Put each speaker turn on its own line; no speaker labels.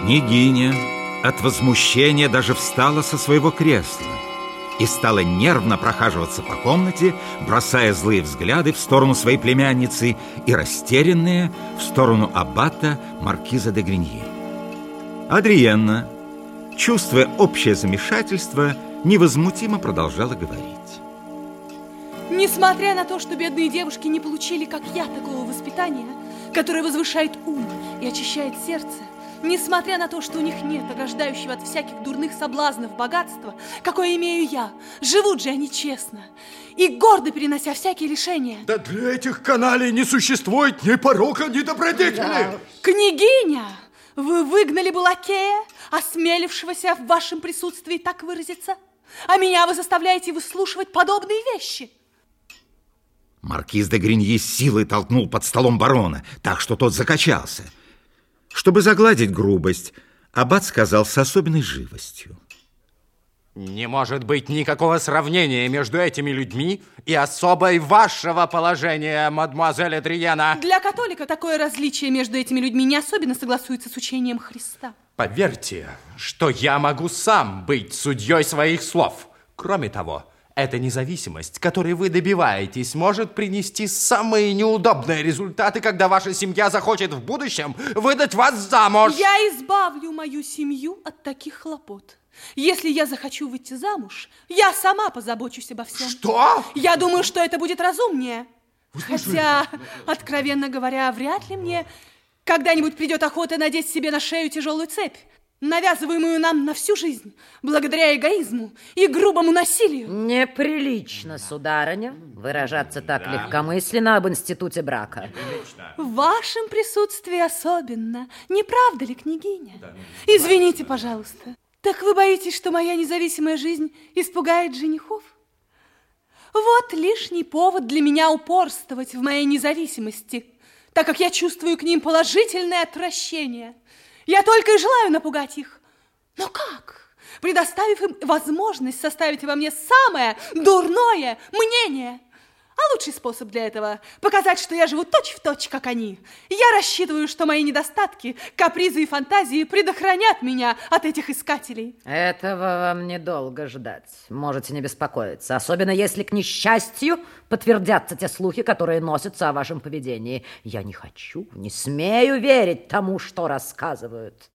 Княгиня от возмущения даже встала со своего кресла и стала нервно прохаживаться по комнате, бросая злые взгляды в сторону своей племянницы и растерянные в сторону аббата маркиза де Гриньи. Адриенна, чувствуя общее замешательство, невозмутимо продолжала говорить.
Несмотря на то, что бедные девушки не получили, как я, такого воспитания, которое возвышает ум и очищает сердце, Несмотря на то, что у них нет ограждающего от всяких дурных соблазнов богатства, какое имею я, живут же они честно и гордо перенося всякие лишения.
Да для этих каналей не существует ни порока, ни добродетели. Да.
Княгиня, вы выгнали бы лакея, осмелившегося в вашем присутствии так выразиться, а меня вы заставляете выслушивать подобные вещи.
Маркиз де Гриньи силой толкнул под столом барона, так что тот закачался – чтобы загладить грубость, Аббат сказал с особенной живостью.
Не может быть никакого сравнения между этими людьми и особой вашего положения, мадемуазель Адриена.
Для католика такое различие между этими людьми не особенно согласуется с учением Христа.
Поверьте, что я могу сам быть судьей своих слов. Кроме того, эта независимость, которой вы добиваетесь, может принести самые неудобные результаты, когда ваша семья захочет в будущем выдать вас замуж.
Я избавлю мою семью от таких хлопот. Если я захочу выйти замуж, я сама позабочусь обо всем.
Что?
Я думаю, что это будет разумнее. Хотя, откровенно говоря, вряд ли мне когда-нибудь придет охота надеть себе на шею тяжелую цепь навязываемую нам на всю жизнь, благодаря эгоизму и грубому насилию.
Неприлично, сударыня, выражаться так да. легкомысленно об институте брака.
В вашем присутствии особенно. Не правда ли, княгиня? Да. Извините, пожалуйста. Так вы боитесь, что моя независимая жизнь испугает женихов? Вот лишний повод для меня упорствовать в моей независимости, так как я чувствую к ним положительное отвращение – я только и желаю напугать их. Но как? Предоставив им возможность составить во мне самое дурное мнение. А лучший способ для этого – показать, что я живу точь-в-точь, точь, как они. Я рассчитываю, что мои недостатки, капризы и фантазии предохранят меня от этих искателей.
Этого вам недолго ждать. Можете не беспокоиться. Особенно если, к несчастью, подтвердятся те слухи, которые носятся о вашем поведении. Я не хочу, не смею верить тому, что рассказывают.